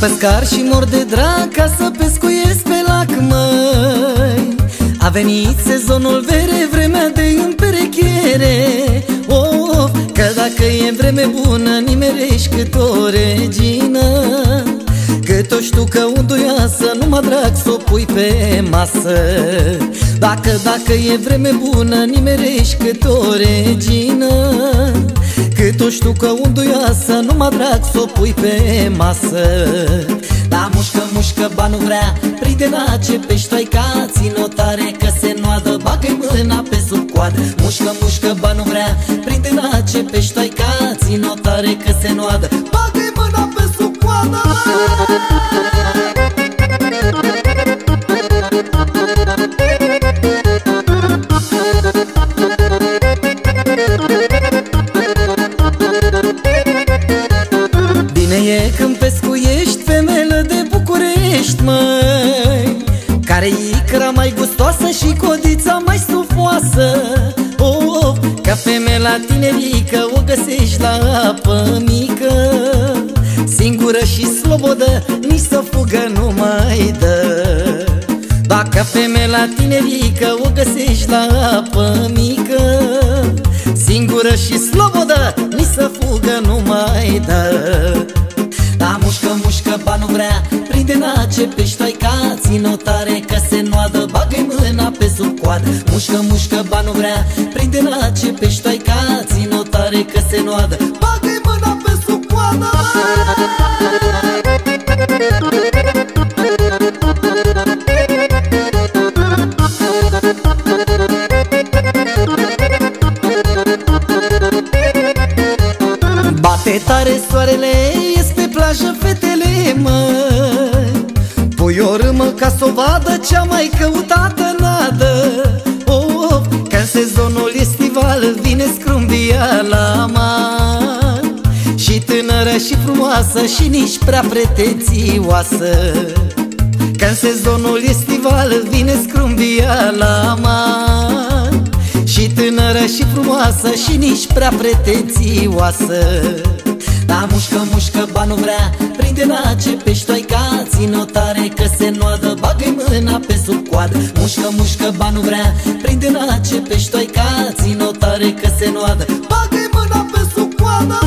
pescar și mor de drag ca să pescuiesc pe lac, măi. A venit sezonul vere, vremea de împerechere Of, că dacă e vreme bună, nimerești cât o regină. Cât o știu că unduioasă, numai drag să o pui pe masă. Dacă, dacă e vreme bună, nimerești cât o regină cât o știu că unduioasă Numai drag să o pui pe masă. Da, mușcă, mușcă, ba nu vrea Prinde la ce pești ca Țin tare că se noadă bagă mâna pe sub coadă. Mușcă, mușcă, ba nu vrea Prinde la ce pești ca Țin tare că se noadă bagă mâna pe sub coadă Care icra mai gustoasă și codița mai stufoasă. Oh, ca femela tinerică o găsești la apă mică. Singură și slobodă, nici să fugă nu mai dă. Dacă femela tinerică o găsești la apă mică. Singură și slobodă, ce pești ca Țin-o tare că se noadă bagă mâna pe sub coadă. Mușcă, mușcă, ba nu vrea Prinde ce pești ca Țin-o tare că se noadă. Bagă mâna pe sub coadă! Bate tare soarele plajă fetele, măi Pui o râmă ca să o vadă cea mai căutată nadă. Oh, că în sezonul estival vine scrumbia la mar Și tânără și frumoasă și nici prea pretențioasă că în sezonul estival vine scrumbia la mar Și tânără și frumoasă și nici prea pretențioasă da, mușcă, mușcă, ba nu vrea Prinde la ce pești coadă. Mușcă, mușcă, ba nu vrea. Prinde la ce pești ca Țin-o tare că se noadă. Bagă mâna pe sub coadă